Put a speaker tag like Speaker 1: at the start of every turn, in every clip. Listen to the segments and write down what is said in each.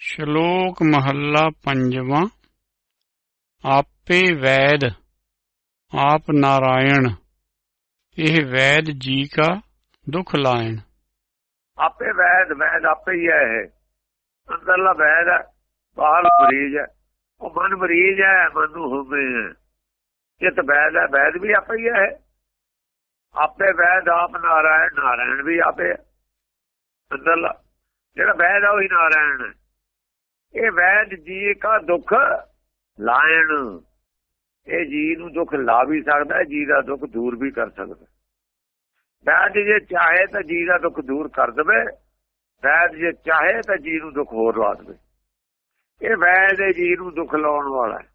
Speaker 1: ਸ਼ਲੋਕ ਮਹੱਲਾ ਪੰਜਵਾਂ। ਆਪੇ ਵੈਦ, ਆਪ ਨਾਰਾਇਣ, ਇਹ ਵੈਦ ਜੀ ਕਾ ਦੁਖ ਲਾਇਣ।
Speaker 2: ਆਪੇ ਵੈਦ ਵੈਦ ਆਪੇ ਹੀ ਹੈ ਇਹ। ਅੰਦਰਲਾ ਵੈਦ ਹੈ, ਬਾਹਰ ਮਰੀਜ਼ ਹੈ। ਉਹ ਮਨ ਮਰੀਜ਼ ਹੈ, ਮਨ ਨੂੰ ਹੋਵੇ। ਚਿਤ ਵੈਦ ਹੈ, ਵੈਦ ਵੀ ਆਪੇ ਹੀ ਹੈ। ਆਪੇ ਵੈਦ, ਆਪ ਨਾਰਾਇਣ ਨਾਰਾਇਣ ਵੀ ਆਪੇ ਹੈ। ਅੰਦਰਲਾ, ਜਿਹੜਾ ਵੈਦ ਹੈ, ਉਹੀ ਨਾਰਾਇਣ ਹੈ। ਇਹ ਵੈਦ ਜੀ ਕਾ ਦੁੱਖ ਲਾਇਣ। ਇਹ ਜੀ ਨੂੰ ਦੁੱਖ ਲਾ ਵੀ ਸਕਦਾ ਜੀ ਦਾ ਦੁੱਖ ਦੂਰ ਵੀ ਕਰ ਸਕਦਾ ਵੈਦ ਜੇ ਚਾਹੇ ਤਾਂ ਜੀ ਦਾ ਦੁੱਖ ਦੂਰ ਕਰ ਦੇਵੇ, ਵੈਦ ਜੇ ਚਾਹੇ ਤਾਂ ਜੀ ਨੂੰ ਦੁੱਖ ਹੋਰ ਲਾ ਦੇਵੇ। ਇਹ ਵੈਦ ਇਹ ਜੀ ਨੂੰ ਦੁੱਖ ਲਾਉਣ ਵਾਲਾ ਹੈ।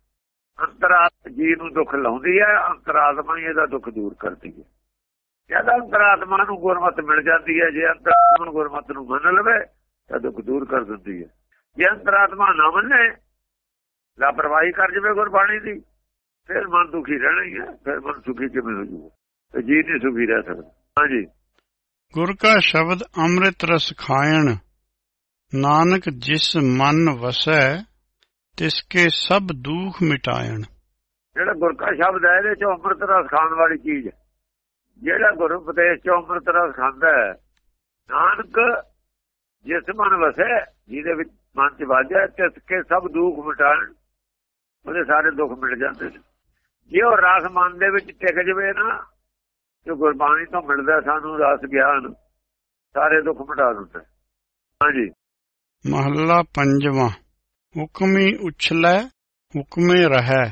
Speaker 2: ਅੰਤਰਾਤਮਾ ਜੀ ਨੂੰ ਦੁੱਖ ਲਾਉਂਦੀ ਹੈ, ਅੰਤਰਾਤਮਾ ਹੀ ਇਹਦਾ ਦੁੱਖ ਦੂਰ ਕਰਦੀ ਹੈ। ਜਦ ਅੰਤਰਾਤਮਾ ਨੂੰ ਗੁਰਮਤ ਮਿਲ ਜਾਂਦੀ ਹੈ, ਜੇ ਅੰਤਰਾਤਮਾ ਨੂੰ ਗੁਰਮਤ ਨੂੰ ਮੰਨ ਲਵੇ, ਤਾਂ ਦੁੱਖ ਦੂਰ ਕਰ ਦਿੰਦੀ ਹੈ। ਜੇ ਅੰਤਰਾਤਮਾ ਨਾ ਮੰਨੇ ਲਾਪਰਵਾਹੀ ਕਰ ਜਵੇ ਗੁਰਬਾਣੀ ਦੀ ਫਿਰ ਮਨ ਦੁਖੀ ਰਹਿਣਾ ਹੀ ਹੈ ਫਿਰ ਮਨ ਸੁਖੀ ਕਿਵੇਂ ਹੋ ਜੂਗਾ? ਤੇ ਜੀ ਨਹੀਂ ਸੁਖੀ ਰਹਿ ਸਕਦਾ। ਹਾਂਜੀ।
Speaker 1: ਗੁਰ ਕਾ ਸ਼ਬਦ ਅੰਮ੍ਰਿਤ ਰਸ ਖਾਇਣ ਨਾਨਕ ਜਿਸ ਮਨ ਵਸੈ ਤਿਸ ਕੇ ਸਭ ਦੁਖ ਮਿਟਾਇਣ।
Speaker 2: ਜਿਹੜਾ ਗੁਰ ਕਾ ਸ਼ਬਦ ਹੈ ਇਹਦੇ ਚੋਂ ਅੰਮ੍ਰਿਤ ਰਸ ਖਾਣ ਵਾਲੀ ਚੀਜ਼ ਹੈ। ਜਿਹੜਾ ਗੁਰੂ ਉਪਦੇਸ਼ ਚੋਂ ਅੰਮ੍ਰਿਤ ਰਸ ਖਾਂਦਾ ਹੈ ਨਾਨਕ ਜਿਸ ਮਨ ਵਸੈ ਜਿਹਦੇ ਵਿੱਚ ਮਨ ਚ ਵਾਜਿਆ ਤਿਸ ਕੇ ਸਭ ਦੁੱਖ ਮਿਟਾਣ ਉਹਦੇ ਸਾਰੇ ਦੁੱਖ ਮਿਟ ਜਾਂਦੇ ਨੇ। ਜੇ ਉਹ ਰਸ ਮਨ ਦੇ ਵਿੱਚ ਟਿਕ ਜਵੇ ਨਾ ਜੋ ਗੁਰਬਾਣੀ ਤੋਂ ਮਿਲਦਾ ਸਾਨੂੰ ਰਸ ਗਿਆਨ। ਸਾਰੇ ਦੁੱਖ ਮਿਟਾ ਦਿੰਦਾ। ਹਾਂਜੀ।
Speaker 1: ਮਹੱਲਾ ਪੰਜਵਾਂ। ਹੁਕਮੀ ਉਛਲੈ ਹੁਕਮੇ ਰਹੈ।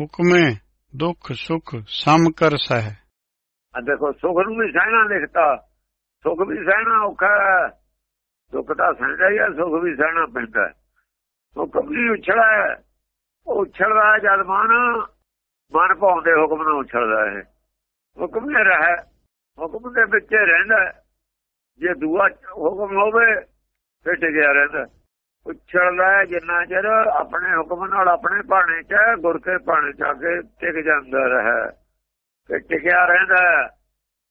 Speaker 1: ਹੁਕਮੇ ਦੁੱਖ ਸੁਖ ਸਮ ਕਰ ਸਹਿ।
Speaker 2: ਆ ਦੇਖੋ ਸੁਖ ਨੂੰ ਵੀ ਸਹਿਣਾ ਲਿਖਤਾ। ਸੁਖ ਵੀ ਸਹਿਣਾ ਔਖਾ ਦੁੱਖ ਤਾਂ ਸਹਿਣਾ ਹੀ ਹੈ ਸੁਖ ਵੀ ਸਹਿਣਾ ਪੈਂਦਾ ਹੈ। ਹੁਕਮ ਨਹੀਂ ਉਛੜਾ ਹੈ। ਉਹ ਉਛਲਦਾ ਜਦ ਮਨ ਮਨ ਪਾਉਂਦੇ ਹੁਕਮ ਨਾਲ ਉਛਲਦਾ ਹੈ। ਹੁਕਮ ਨੇ ਰਹਿ ਹੁਕਮ ਦੇ ਵਿੱਚ ਰਹਿੰਦਾ ਜੇ ਦੂਆ ਹੁਕਮ ਹੋਵੇ, ਫਿਰ ਟਿਕਿਆ ਰਹਿੰਦਾ ਉਛਲਦਾ ਜਿੰਨਾ ਚਿਰ ਆਪਣੇ ਹੁਕਮ ਨਾਲ ਆਪਣੇ ਭਾਣੇ ਚ ਗੁਰ ਕੇ ਭਾਣੇ ਚ ਆ ਕੇ ਟਿਕ ਜਾਂਦਾ ਰਹੇ ਤੇ ਟਿਕਿਆ ਰਹਿੰਦਾ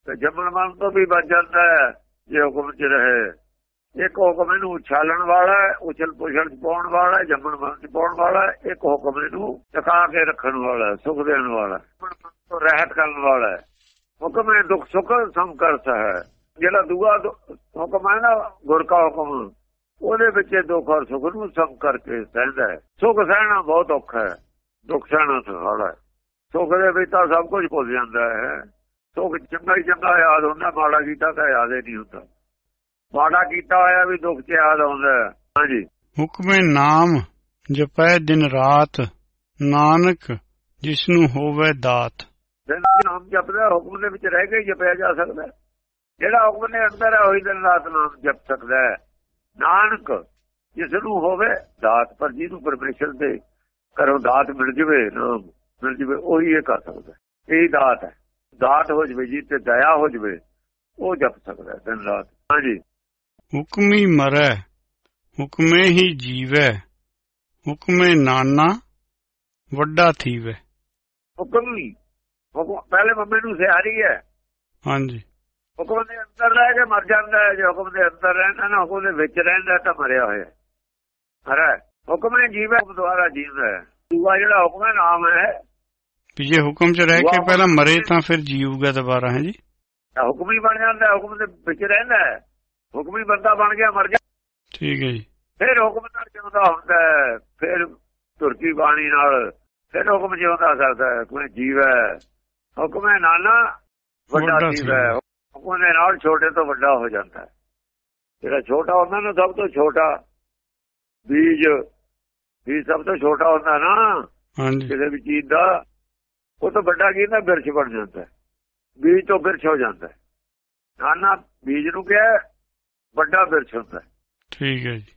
Speaker 2: ਤੇ ਜੰਮਣ ਮਨ ਤੋਂ ਵੀ ਬਚ ਜਾਂਦਾ ਜੇ ਹੁਕਮ ਚ ਰਹੇ। ਇੱਕ ਹੁਕਮ ਇਹਨੂੰ ਉਛਾਲਣ ਵਾਲਾ ਹੈ, ਉਛਲ ਪੁਛਲ ਚ ਪਾਉਣ ਵਾਲਾ ਹੈ, ਜੰਮਣ ਮਰਨ ਚ ਪਾਉਣ ਵਾਲਾ ਹੈ। ਇੱਕ ਹੁਕਮ ਇਹਨੂੰ ਟਿਕਾ ਕੇ ਰੱਖਣ ਵਾਲਾ ਹੈ, ਸੁਖ ਦੇਣ ਵਾਲਾ ਹੈ, ਰਹਿਤ ਕਰਨ ਵਾਲਾ ਹੈ। ਹੁਕਮ ਹੈ ਦੁੱਖ ਸੁਖ ਸਮ ਹੈ। ਜਿਹੜਾ ਦੂਆ ਹੁਕਮ ਹੈ ਨਾ ਗੁਰ ਕਾ ਹੁਕਮ ਉਹਦੇ ਵਿੱਚ ਇਹ ਦੁੱਖ ਔਰ ਸੁਖ ਨੂੰ ਸਮ ਕਰਕੇ ਸਹਿੰਦਾ ਹੈ। ਸੁਖ ਸਹਿਣਾ ਬਹੁਤ ਔਖਾ ਹੈ। ਦੁੱਖ ਸਹਿਣਾ ਸੌਖਾ ਹੈ। ਸੁਖ ਦੇ ਵਿੱਚ ਤਾਂ ਸਭ ਕੁਝ ਭੁੱਲ ਜਾਂਦਾ ਹੈ। ਸੁਖ ਚੰਗਾ ਹੀ ਚੰਗਾ ਯਾਦ ਹੁੰਦਾ ਮਾੜਾ ਕੀਤਾ ਤਾਂ ਯਾਦ ਹੀ ਨਹੀਂ ਹੁੰਦਾ। ਮਾੜਾ ਕੀਤਾ ਹੋਇਆ ਵੀ ਦੁੱਖ ਚ ਯਾਦ ਆਉਂਦਾ। ਹਾਂਜੀ
Speaker 1: ਹੁਕਮੇ ਨਾਮ ਜਪੈ ਦਿਨ ਰਾਤ ਨਾਨਕ ਜਿਸ ਨੂੰ ਹੋਵੇ ਦਾਤ
Speaker 2: ਨਾਮ ਜਪਦਾ ਹੁਕਮ ਦੇ ਵਿੱਚ ਰਹਿ ਕੇ ਜਪਿਆ ਜਾ ਸਕਦਾ। ਜਿਹੜਾ ਹੁਕਮ ਦੇ ਅੰਦਰ ਹੈ ਉਹੀ ਦਿਨ ਰਾਤ ਨਾਮ ਜਪ ਸਕਦਾ ਹੈ ਨਾਨਕ ਜਿਸ ਨੂੰ ਹੋਵੇ ਦਾਤ ਪਰ ਜਿਹਨੂੰ ਪਰਮੇਸ਼ਰ ਦੇ ਕਰੋ ਦਾਤ ਮਿਲ ਜਵੇ ਨਾਮ ਮਿਲ ਜਵੇ ਉਹੀ ਇਹ ਕਰ ਸਕਦਾ। ਇਹ ਦਾਤ ਹੈ ਦਾਤ ਹੋ ਜਵੇ ਜੀ ਤੇ ਦਇਆ ਹੋ ਜਵੇ ਉਹ ਜਪ ਸਕਦਾ ਦਿਨ ਰਾਤ ਹਾਂਜੀ
Speaker 1: ਹੁਕਮੀ ਮਰੈ ਹੁਕਮੇ ਹੀ ਜੀਵੈ ਹੁਕਮੇ ਨਾਨਾ ਵੱਡਾ ਥੀਵੈ।
Speaker 2: ਹੁਕਮ ਪਹਿਲੇ ਮੰਮੀ ਨੂੰ ਸਿਆਰੀ ਹੈ।
Speaker 1: ਹਾਂਜੀ।
Speaker 2: ਹੁਕਮ ਦੇ ਅੰਦਰ ਰਹਿ ਕੇ ਮਰ ਜਾਂਦਾ ਹੈ ਜੇ ਹੁਕਮ ਦੇ ਅੰਦਰ ਰਹਿੰਦਾ ਨਾ ਹੁਕਮ ਦੇ ਵਿੱਚ ਰਹਿੰਦਾ ਤਾਂ ਮਰਿਆ ਹੋਇਆ ਹਰਾ ਹੁਕਮ ਹੈ ਜੀਵ ਹੈ ਦੁਆਰਾ ਜੀਵਦਾ ਹੈ ਦੂਆ ਜਿਹੜਾ ਹੁਕਮ ਹੈ ਨਾਮ ਹੈ
Speaker 1: ਵੀ ਜੇ ਹੁਕਮ 'ਚ ਰਹਿ ਕੇ ਪਹਿਲਾਂ ਮਰੇ ਤਾਂ ਫਿਰ ਜੀਊਗਾ ਦੁਬਾਰਾ ਹੈ ਜੀ?
Speaker 2: ਤਾਂ ਹੁਕਮ ਹੀ ਬਣ ਜਾਂਦਾ ਹੁਕਮ ਦੇ ਵਿੱਚ ਰਹਿੰਦਾ ਹੈ। ਹੁਕਮ ਬੰਦਾ ਬਣ ਗਿਆ ਮਰ ਜਾ
Speaker 1: ਠੀਕ ਹੈ ਜੀ।
Speaker 2: ਫਿਰ ਹੁਕਮ ਨਾਲ ਜਿਉਂਦਾ ਹੁੰਦਾ ਫਿਰ ਤੁਰਕੀ ਬਾਣੀ ਨਾਲ ਫਿਰ ਹੁਕਮ ਜਿਉਂਦਾ ਕਰਦਾ ਹੈ ਕੋਈ ਜੀਵ ਹੈ। ਹੁਕਮ ਹੈ ਨਾਨਾ ਵੱਡਾ ਜੀਵ ਹੈ। ਹੁਕਮ ਦੇ ਨਾਲ ਛੋਟੇ ਤੋਂ ਵੱਡਾ ਹੋ ਜਾਂਦਾ ਹੈ। ਜਿਹੜਾ ਛੋਟਾ ਹੁੰਦਾ ਨਾ ਸਭ ਤੋਂ ਛੋਟਾ ਬੀਜ ਬੀਜ ਸਭ ਤੋਂ ਛੋਟਾ ਹੁੰਦਾ ਨਾ
Speaker 1: ਹਾਂਜੀ।
Speaker 2: ਕਿਸੇ ਵੀ ਚੀਜ਼ ਦਾ ਉਹ ਤੋਂ ਵੱਡਾ ਕੀ ਹੁੰਦਾ? ਬਿਰਛ ਬਣ ਜਾਂਦਾ। ਬੀਜ ਤੋਂ ਬਿਰਛ ਹੋ ਜਾਂਦਾ। ਨਾਨਾ ਬੀਜ ਨੂੰ ਕਿਹਾ ਵੱਡਾ ਬਿਰਛ ਹੁੰਦਾ।
Speaker 1: ਠੀਕ ਹੈ ਜੀ।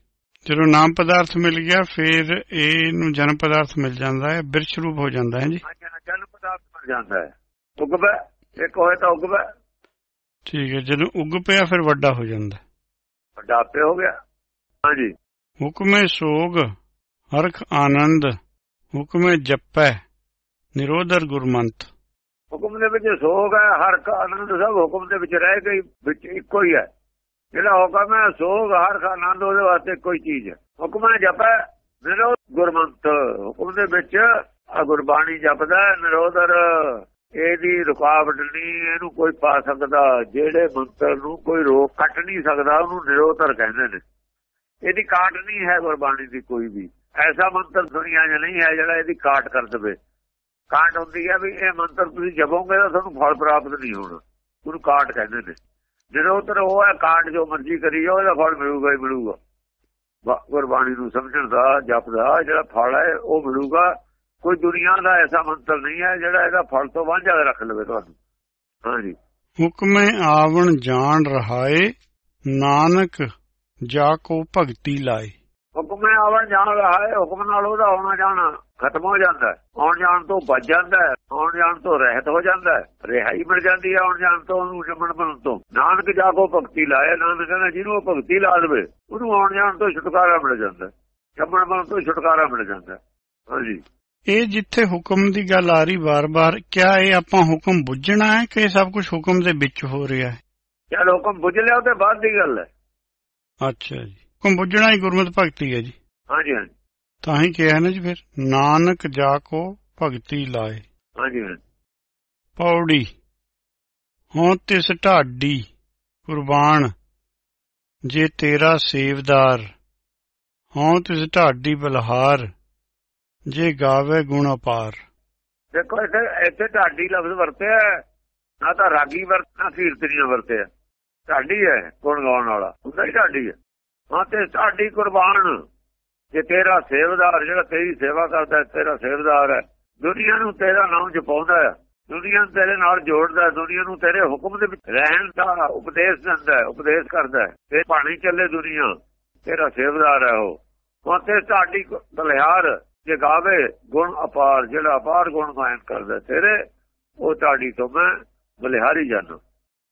Speaker 1: ਜਦੋਂ ਨਾਮ ਪਦਾਰਥ ਮਿਲ ਗਿਆ ਫਿਰ ਇਹਨੂੰ ਜਨਮ ਪਦਾਰਥ ਮਿਲ ਜਾਂਦਾ ਹੈ ਬਿਰਛ ਰੂਪ ਹੋ ਜਾਂਦਾ ਹੈ ਜੀ।
Speaker 2: ਜਨ ਪਦਾਰਥ ਬਣ ਜਾਂਦਾ ਹੈ। ਉਗਬੈ ਇੱਕ ਹੋਏ ਤਾਂ ਉਗਬੈ
Speaker 1: ਠੀਕ ਹੈ ਜਦੋਂ ਉੱਗ ਪਿਆ ਫਿਰ ਵੱਡਾ ਹੋ ਜਾਂਦਾ।
Speaker 2: ਵੱਡਾ ਆਪੇ ਹੋ ਗਿਆ। ਹਾਂਜੀ।
Speaker 1: ਹੁਕਮੇ ਸੋਗ ਹਰਖ ਆਨੰਦ ਹੁਕਮੇ ਜਪੈ ਨਿਰੋਧਰ ਗੁਰਮੰਤ।
Speaker 2: ਹੁਕਮ ਦੇ ਵਿੱਚ ਸੋਗ ਹੈ ਹਰ ਕਾ ਆਨੰਦ ਸਭ ਹੁਕਮ ਦੇ ਵਿੱਚ ਰਹਿ ਗਈ ਵਿੱਚ ਇੱਕੋ ਹੀ ਹੈ। ਜਿਹੜਾ ਹੁਕਮ ਹੈ, ਸੋਗ ਹਰ ਕਾ ਉਹਦੇ ਵਾਸਤੇ ਕੋਈ ਚੀਜ਼ ਹੈ। ਹੁਕਮ ਹੈ ਜਪੈ, ਨਿਰੋਧ ਗੁਰਮੰਤ। ਹੁਕਮ ਦੇ ਵਿੱਚ ਆ ਗੁਰਬਾਣੀ ਜਪਦਾ ਨਿਰੋਧਰ ਇਹਦੀ ਰੁਕਾਵਟ ਨਹੀਂ, ਇਹਨੂੰ ਕੋਈ ਪਾ ਸਕਦਾ। ਜਿਹੜੇ ਮੰਤਰ ਨੂੰ ਕੋਈ ਰੋਕ ਕੱਟ ਨਹੀਂ ਸਕਦਾ, ਉਹਨੂੰ ਨਿਰੋਧਰ ਕਹਿੰਦੇ ਨੇ। ਇਹਦੀ ਕਾਟ ਨਹੀਂ ਹੈ ਗੁਰਬਾਣੀ ਦੀ ਕੋਈ ਵੀ। ਐਸਾ ਮੰਤਰ ਦੁਨੀਆ 'ਚ ਨਹੀਂ ਹੈ ਜਿਹੜਾ ਇਹਦੀ ਕਾਟ ਕਰ ਦੇਵੇ। ਕਾਟ ਹੁੰਦੀ ਹੈ ਵੀ ਇਹ ਮੰਤਰ ਤੁਸੀਂ ਜਪੋਗੇ ਤਾਂ ਤੁਹਾਨੂੰ ਫਲ ਪ੍ਰਾਪਤ ਨਹੀਂ ਹੋਣਾ। ਉਹਨੂੰ ਕਾਟ ਕਹਿੰਦੇ ਨੇ। ਨਿਰੋਧਰ ਉਹ ਹੈ ਕਾਟ ਜੋ ਮਰਜ਼ੀ ਕਰੀ ਜਾਓ, ਉਹਦਾ ਫਲ ਮਿਲੂਗਾ ਹੀ ਮਿਲੂਗਾ। ਗੁਰਬਾਣੀ ਨੂੰ ਸਮਝਣ ਦਾ ਜਪਦਾ, ਜਿਹੜਾ ਫਲ ਹੈ, ਉਹ ਮਿਲੂਗਾ। ਕੋਈ ਦੁਨੀਆ ਦਾ ਐਸਾ ਮੰਤਰ ਨਹੀਂ ਹੈ, ਜਿਹੜਾ ਇਹਦਾ ਫਲ ਤੋਂ ਵਾਂਝਾ ਰੱਖ ਲਵੇ ਤੁਹਾਨੂੰ। ਹਾਂਜੀ।
Speaker 1: ਹੁਕਮੇ ਆਵਣ ਜਾਣ ਰਹਾਏ, ਨਾਨਕ ਜਾ ਕੋ ਭਗਤੀ ਲਾਏ।
Speaker 2: ਹੁਕਮ ਆਵਣ ਜਾਣ ਰਹਾ ਹੈ ਹੁਕਮ ਨਾਲ ਉਹਦਾ ਆਉਣਾ ਜਾਣਾ ਖਤਮ ਹੋ ਜਾਂਦਾ ਆਉਣ ਜਾਣ ਤੋਂ ਬਚ ਜਾਂਦਾ ਆਉਣ ਜਾਣ ਤੋਂ ਰਹਿਤ ਹੋ ਜਾਂਦਾ ਰਿਹਾਈ ਮਿਲ ਜਾਂਦੀ ਹੈ ਆਉਣ ਜਾਣ ਤੋਂ ਉਹਨੂੰ ਜੰਮਣ ਬਣ ਤੋਂ। ਨਾਨਕ ਜਾ ਕੋ ਭਗਤੀ ਲਾਏ ਨਾਨਕ ਕਹਿੰਦਾ ਜਿਹਨੂੰ ਉਹ ਭਗਤੀ ਲਾ ਦੇਵੇ ਉਹਨੂੰ ਆਉਣ ਜਾਣ ਤੋਂ ਛੁਟਕਾਰਾ ਮਿਲ ਜਾਂਦਾ ਜੰਮਣ ਬਣ ਤੋਂ ਛੁਟਕਾਰਾ ਮਿਲ ਜਾਂਦਾ ਹਾਂਜੀ।
Speaker 1: ਇਹ ਜਿੱਥੇ ਹੁਕਮ ਦੀ ਗੱਲ ਆ ਰਹੀ ਵਾਰ-ਵਾਰ ਕਿਆ ਇਹ ਆਪਾਂ ਹੁਕਮ ਬੁੱਝਣਾ ਹੈ ਕਿ ਸਭ ਕੁਝ ਹੁਕਮ ਦੇ ਵਿੱਚ ਹੋ ਰਿਹਾ ਹੈ?
Speaker 2: ਜਦ ਹੁਕਮ ਬੁੱਝ ਲਿਆ ਉਹਦੇ ਬਾਅਦ ਦੀ ਗੱਲ ਹੈ।
Speaker 1: ਅੱਛਾ ਜੀ। ਹੁਕਮ ਬੁੱਝਣਾ ਹੀ ਗੁਰਮਤਿ ਭਗਤੀ ਹੈ ਜੀ।
Speaker 2: ਹਾਂਜੀ ਹਾਂਜੀ।
Speaker 1: ਤਾਂ ਹੀ ਕਿਹਾ ਨਾ ਜੀ ਫਿਰ ਨਾਨਕ ਜਾ ਕੋ ਭਗਤੀ ਲਾਏ।
Speaker 2: ਹਾਂਜੀ ਹਾਂਜੀ।
Speaker 1: ਪੌੜੀ ਹੋਂ ਤਿਸ ਢਾਡੀ ਕੁਰਬਾਨ ਜੇ ਤੇਰਾ ਸੇਵਦਾਰ ਹੋਂ ਤਿਸ ਢਾਡੀ ਬਲਹਾਰ ਜੇ ਗਾਵੇ ਗੁਣ ਅਪਾਰ।
Speaker 2: ਦੇਖੋ ਇੱਥੇ ਇੱਥੇ ਢਾਡੀ ਲਫ਼ਜ਼ ਵਰਤਿਆ। ਨਾ ਤਾਂ ਰਾਗੀ ਵਰਤ ਨਾ ਕੀਰਤਨੀਆਂ ਵਰਤਿਆ। ਢਾਡੀ ਹੈ ਗੁਣ ਗਾਉਣ ਵਾਲਾ ਹੁੰਦਾ ਹੀ ਢਾਡੀ ਹੈ। ਹਾਂ, ਤੇ ਢਾਡੀ ਕੁਰਬਾਨ। ਜੇ ਤੇਰਾ ਸੇਵਦਾਰ, ਜਿਹੜਾ ਤੇਰੀ ਸੇਵਾ ਕਰਦਾ ਤੇਰਾ ਸੇਵਦਾਰ ਹੈ। ਦੁਨੀਆ ਨੂੰ ਤੇਰਾ ਨਾਮ ਜਪਾਉਂਦਾ ਹੈ। ਦੁਨੀਆ ਨੂੰ ਤੇਰੇ ਨਾਲ ਜੋੜਦਾ ਹੈ। ਦੁਨੀਆ ਨੂੰ ਤੇਰੇ ਹੁਕਮ ਦੇ ਵਿੱਚ ਰਹਿਣ ਦਾ ਉਪਦੇਸ਼ ਦਿੰਦਾ ਉਪਦੇਸ਼ ਕਰਦਾ ਤੇ ਪਾਣੀ ਚੱਲੇ ਦੁਨੀਆ, ਤੇਰਾ ਸੇਵਦਾਰ ਹੈ ਉਹ। ਤੇ ਢਾਡੀ ਬਲਿਹਾਰ ਜੇ ਗਾਵੇ, ਗੁਣ ਅਪਾਰ, ਜਿਹੜਾ ਅਪਾਰ ਗੁਣ ਗਾਇਨ ਕਰਦਾ ਤੇਰੇ, ਉਹ ਤੁਹਾਡੀ ਤੋਂ ਮੈਂ ਬਲਿਹਾਰੀ ਜਾਣਾ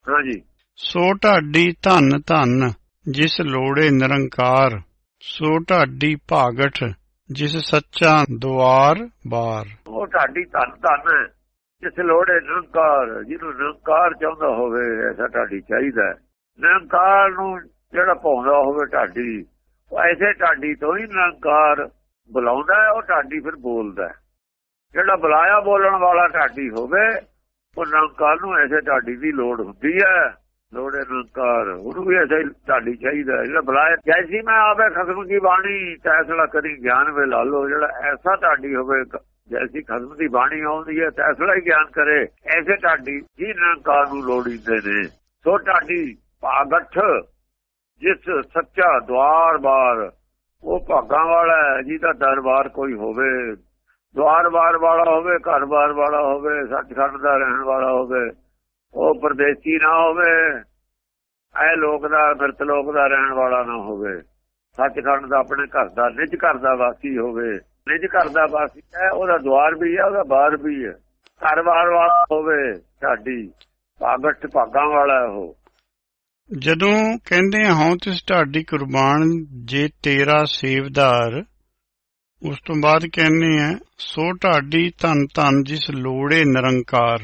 Speaker 2: ਹਾਂਜੀ।
Speaker 1: ਸੋ ਢਾਡੀ ਧਨ ਧਨ। ਜਿਸ ਲੋੜੇ ਨਿਰੰਕਾਰ, ਸੋ ਢਾਡੀ ਭਾਗਠ, ਜਿਸ ਸੱਚਾ ਦੁਆਰ ਬਾਰ।
Speaker 2: ਉਹ ਢਾਡੀ ਧਨ ਧਨ, ਜਿਸ ਲੋੜੇ ਨਿਰੰਕਾਰ, ਜਿਹਨੂੰ ਨਿਰੰਕਾਰ ਚਾਹੁੰਦਾ ਹੋਵੇ, ਐਸਾ ਢਾਡੀ ਚਾਹੀਦਾ ਨਿਰੰਕਾਰ ਨੂੰ ਜਿਹੜਾ ਪਾਉਂਦਾ ਹੋਵੇ ਢਾਡੀ, ਉਹ ਐਸੇ ਢਾਡੀ ਤੋਂ ਹੀ ਨਿਰੰਕਾਰ ਬੁਲਾਉਂਦਾ ਹੈ, ਉਹ ਢਾਡੀ ਫਿਰ ਬੋਲਦਾ ਹੈ। ਜਿਹੜਾ ਬੁਲਾਇਆ ਬੋਲਣ ਵਾਲਾ ਢਾਡੀ ਹੋਵੇ, ਉਹ ਨਿਰੰਕਾਰ ਨੂੰ ਐਸੇ ਢਾਡੀ ਦੀ ਲੋੜ ਹੁੰਦੀ ਹੈ। ਲੋੜੇ ਨਿਰੰਕਾਰ ਉਹਨੂੰ ਵੀ ਐਸੇ ਢਾਡੀ ਚਾਹੀਦਾ ਜਿਹੜਾ ਬੁਲਾਇਆ, ਜੈਸੀ ਮੈਂ ਆਵੇ ਖਸਮ ਦੀ ਬਾਣੀ, ਤੈਸਲਾ ਕਰੀ ਗਿਆਨ ਵੇ ਲਾ ਜਿਹੜਾ ਐਸਾ ਢਾਡੀ ਹੋਵੇ ਜੈਸੀ ਖਸਮ ਦੀ ਬਾਣੀ ਆਉਂਦੀ ਹੈ, ਤੈਸਲਾ ਹੀ ਗਿਆਨ ਕਰੇ। ਐਸੇ ਢਾਡੀ ਜੀ ਨਿਰੰਕਾਰ ਨੂੰ ਲੋੜੀਂਦੇ ਨੇ। ਸੋ ਢਾਡੀ ਭਾਗਠ, ਜਿਸ ਸੱਚਾ ਦਵਾਰ ਬਾਰ ਉਹ ਭਾਗਾਂ ਵਾਲਾ ਹੈ, ਜਿਹਦਾ ਦਰਬਾਰ ਕੋਈ ਹੋਵੇ। ਦਵਾਰ ਬਾਰ ਵਾਲਾ ਹੋਵੇ, ਘਰ ਬਾਰ ਵਾਲਾ ਹੋਵੇ, ਸੱਚਖੰਡ ਦਾ ਰਹਿਣ ਵਾਲਾ ਹੋਵੇ। ਉਹ ਪਰਦੇਸੀ ਨਾ ਹੋਵੇ, ਐ ਲੋਕ ਦਾ ਬਿਰਤ ਲੋਕ ਦਾ ਰਹਿਣ ਵਾਲਾ ਨਾ ਹੋਵੇ। ਸੱਚਖੰਡ ਦਾ ਆਪਣੇ ਘਰ ਦਾ, ਨਿਜ ਘਰ ਦਾ ਵਾਸੀ ਹੋਵੇ। ਨਿਜ ਘਰ ਦਾ ਵਾਸੀ ਹੈ, ਉਹਦਾ ਦਵਾਰ ਵੀ ਹੈ, ਉਹਦਾ ਬਾਰ ਵੀ ਹੈ। ਘਰ ਬਾਰ ਵਾਲਾ ਹੋਵੇ ਸਾਡੀ ਭਾਗਠ ਭਾਗਾਂ ਵਾਲਾ ਉਹ।
Speaker 1: ਜਦੋਂ ਕਹਿੰਦੇ ਹਾਂ, ਤਿਸ ਢਾਡੀ ਕੁਰਬਾਨ ਜੇ ਤੇਰਾ ਸੇਵਦਾਰ, ਉਸ ਤੋਂ ਬਾਅਦ ਕਹਿੰਦੇ ਆ ਸੋ ਢਾਡੀ ਧੰਨ ਧੰਨ ਜਿਸ ਲੋੜੇ ਨਿਰੰਕਾਰ।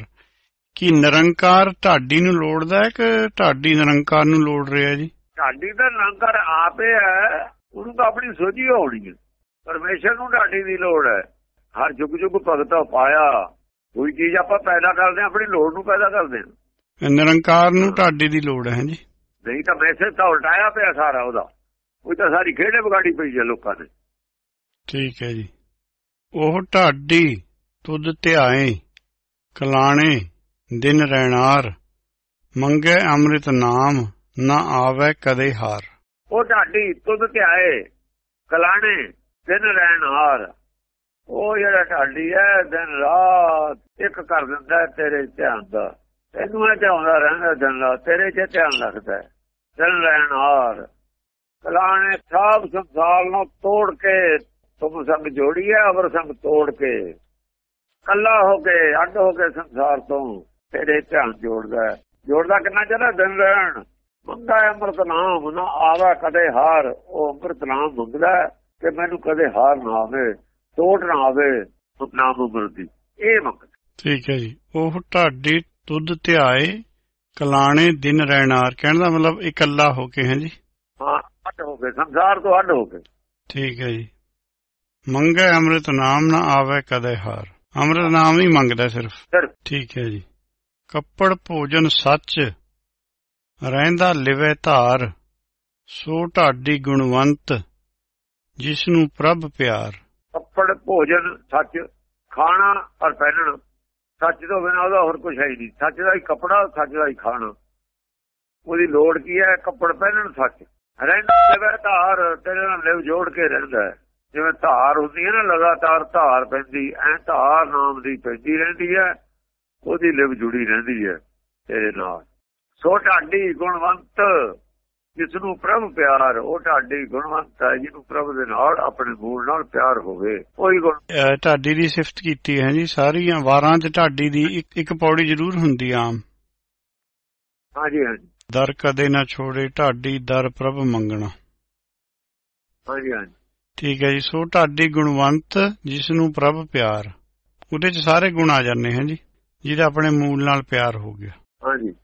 Speaker 1: ਕੀ ਨਿਰੰਕਾਰ ਢਾਡੀ ਨੂੰ ਲੋੜਦਾ ਹੈ ਕਿ ਢਾਡੀ ਨਿਰੰਕਾਰ ਨੂੰ ਲੋੜ ਰਿਹਾ ਜੀ?
Speaker 2: ਢਾਡੀ ਦਾ ਨਿਰੰਕਾਰ ਆਪੇ ਹੈ ਉਹਨੂੰ ਤਾਂ ਆਪਣੀ ਸੋਝੀ ਹੋਣੀ ਹੈ। ਪਰਮੇਸ਼ਰ ਨੂੰ ਢਾਡੀ ਦੀ ਲੋੜ ਹੈ। ਹਰ ਜੁਗ ਜੁਗ ਭਗਤਾ ਪਾਇਆ। ਕੋਈ ਚੀਜ਼ ਆਪਾਂ ਪੈਦਾ ਕਰਦੇ ਹਾਂ ਆਪਣੀ ਲੋੜ ਨੂੰ ਪੈਦਾ ਕਰਦੇ ਹਾਂ।
Speaker 1: ਨਿਰੰਕਾਰ ਨੂੰ ਢਾਡੀ ਦੀ ਲੋੜ ਹੈ ਜੀ?
Speaker 2: ਨਹੀਂ ਤਾਂ ਮੈਸੇਜ ਤਾਂ ਉਲਟਾਇਆ ਪਿਆ ਸਾਰਾ ਉਹਦਾ। ਉਹ ਤਾਂ ਸਾਰੀ ਖੇੜੇ ਵਿਗਾੜੀ ਪਈ ਹੈ ਲੋਕਾਂ ਨੇ।
Speaker 1: ਠੀਕ ਹੈ ਜੀ। ਉਹ ਢਾਡੀ ਤੁਧ ਧਿਆਏ ਕਲਾਣੇ ਦਿਨ ਰਹਿਣਾਰ, ਮੰਗੇ ਅੰਮ੍ਰਿਤ ਨਾਮ, ਨਾ ਆਵੇ ਕਦੇ ਹਾਰ।
Speaker 2: ਉਹ ਢਾਡੀ ਤੁਧ ਧਿਆਏ, ਕਲਾਣੇ, ਦਿਨ ਰਹਿਣ ਹਾਰ ਉਹ ਜਿਹੜਾ ਢਾਡੀ ਹੈ ਦਿਨ ਰਾਤ ਇੱਕ ਕਰ ਦਿੰਦਾ ਤੇਰੇ ਧਿਆਨ ਦਾ। ਤੈਨੂੰ ਇਹ ਧਿਆਉਂਦਾ ਰਹਿੰਦਾ ਦਿਨ ਰਾਤ, ਤੇਰੇ 'ਚ ਧਿਆਨ ਰੱਖਦਾ ਦਿਨ ਰਹਿਣ ਕਲਾਣੇ ਸਭ ਸੰਸਾਰ ਨੂੰ ਤੋੜ ਕੇ, ਤੁਮ ਸੰਗ ਜੋੜੀ ਹੈ ਅਵਰ ਸੰਗ ਤੋੜ ਕੇ। ਕੱਲਾ ਹੋ ਕੇ, ਅੱਡ ਹੋ ਕੇ ਸੰਸਾਰ ਤੋਂ ਤੇਰੇ ਧਿਆਨ ਜੋੜਦਾ। ਜੋੜਦਾ ਕਿੰਨਾ ਚਾਹਦਾ ਦਿਨ ਰਹਿਣ। ਮੰਗਾ ਅੰਮ੍ਰਿਤ ਨਾਮ। ਨਾ ਆਵੇ ਕਦੇ ਹਾਰ। ਉਹ ਅੰਮ੍ਰਿਤ ਨਾਮ ਮੰਗਦਾ ਕਿ ਮੈਨੂੰ ਕਦੇ ਹਾਰ ਨਾ ਆਵੇ। ਟੋਟ ਨਾ ਆਵੇ ਨਾਮ ਅੰਮ੍ਰਿਤ ਦੀ। ਇਹ ਮੰਗਦਾ।
Speaker 1: ਠੀਕ ਹੈ ਜੀ। ਉਹ ਢਾਡੀ ਤੁਧ ਧਿਆਏ ਕਲਾਣੇ ਦਿਨ ਰਹਿਣਾਰ ਕਹਿਣ ਦਾ ਮਤਲਬ ਇਕੱਲਾ ਹੋ ਕੇ ਹੈ ਜੀ?
Speaker 2: ਹਾਂ ਅੱਡ ਹੋ ਕੇ ਸੰਸਾਰ ਤੋਂ ਅੱਡ ਹੋ ਕੇ
Speaker 1: ਠੀਕ ਹੈ ਜੀ। ਮੰਗੇ ਅੰਮ੍ਰਿਤ ਨਾਮ ਨਾ ਆਵੇ ਕਦੇ ਹਾਰ। ਅੰਮ੍ਰਿਤ ਨਾਮ ਹੀ ਮੰਗਦਾ ਸਿਰਫ। ਠੀਕ ਹੈ ਜੀ। ਕੱਪੜ ਭੋਜਨ ਸੱਚ, ਰਹਿੰਦਾ ਲਿਵੇ ਧਾਰ, ਸੋ ਢਾਡੀ ਗੁਣਵੰਤ ਜਿਸ ਨੂੰ ਪ੍ਰਭ ਪਿਆਰ।
Speaker 2: ਕੱਪੜ ਭੋਜਨ ਸੱਚ, ਖਾਣਾ ਔਰ ਪਹਿਨਣਾ। ਸੱਚ ਤੋਂ ਬਿਨਾਂ ਉਹਦਾ ਹੋਰ ਕੁਝ ਹੈ ਹੀ ਨਹੀਂ। ਸੱਚ ਦਾ ਹੀ ਕੱਪੜਾ, ਸੱਚ ਦਾ ਹੀ ਖਾਣਾ। ਉਹਦੀ ਲੋੜ ਕੀ ਹੈ? ਕੱਪੜ ਪਹਿਨਣ ਸੱਚ। ਰਹਿੰਦਾ ਜਿਵੇਂ ਧਾਰ, ਤੇਰੇ ਨਾਲ ਲਿਵ ਜੋੜ ਕੇ ਰਹਿੰਦਾ ਹੈ। ਜਿਵੇਂ ਧਾਰ ਹੁੰਦੀ ਹੈ ਨਾ, ਲਗਾਤਾਰ ਧਾਰ ਪੈਂਦੀ, ਐ ਧਾਰ ਨਾਮ ਦੀ ਪੈਂਦੀ ਰਹਿੰਦੀ ਹੈ। ਉਹਦੀ ਲਿਵ ਜੁੜੀ ਰਹਿੰਦੀ ਹੈ ਤੇਰੇ ਨਾਲ। ਸੋ ਢਾਡੀ ਗੁਣਵੰਤ ਜਿਸ ਨੂੰ ਪ੍ਰਭ ਪਿਆਰ ਉਹ ਢਾਡੀ ਗੁਣਵੰਤ ਹੈ ਜਿਹਨੂੰ ਪ੍ਰਭ ਦੇ ਨਾਲ ਆਪਣੇ ਮੂਲ ਨਾਲ ਪਿਆਰ ਹੋਵੇ। ਉਹੀ ਗੁਣ
Speaker 1: ਢਾਡੀ ਦੀ ਸਿਫਤ ਕੀਤੀ ਹੈ ਜੀ ਸਾਰੀਆਂ ਵਾਰਾਂ 'ਚ ਢਾਡੀ ਦੀ ਇੱਕ ਪੌੜੀ ਜ਼ਰੂਰ ਹੁੰਦੀ ਆ ਆਮ।
Speaker 2: ਹਾਂਜੀ ਹਾਂਜੀ।
Speaker 1: ਦਰ ਕਦੇ ਨਾ ਛੋੜੇ ਢਾਡੀ ਦਰ ਪ੍ਰਭ ਮੰਗਣਾ।
Speaker 2: ਹਾਂਜੀ ਹਾਂਜੀ।
Speaker 1: ਠੀਕ ਹੈ ਜੀ ਸੋ ਢਾਡੀ ਗੁਣਵੰਤ ਜਿਸ ਨੂੰ ਪ੍ਰਭ ਪਿਆਰ ਉਹਦੇ 'ਚ ਸਾਰੇ ਗੁਣ ਆ ਜਾਂਦੇ ਹਨ ਜੀ। ਜਿਹਦਾ ਆਪਣੇ ਮੂਲ ਨਾਲ ਪਿਆਰ ਹੋ ਗਿਆ।
Speaker 2: ਹਾਂਜੀ।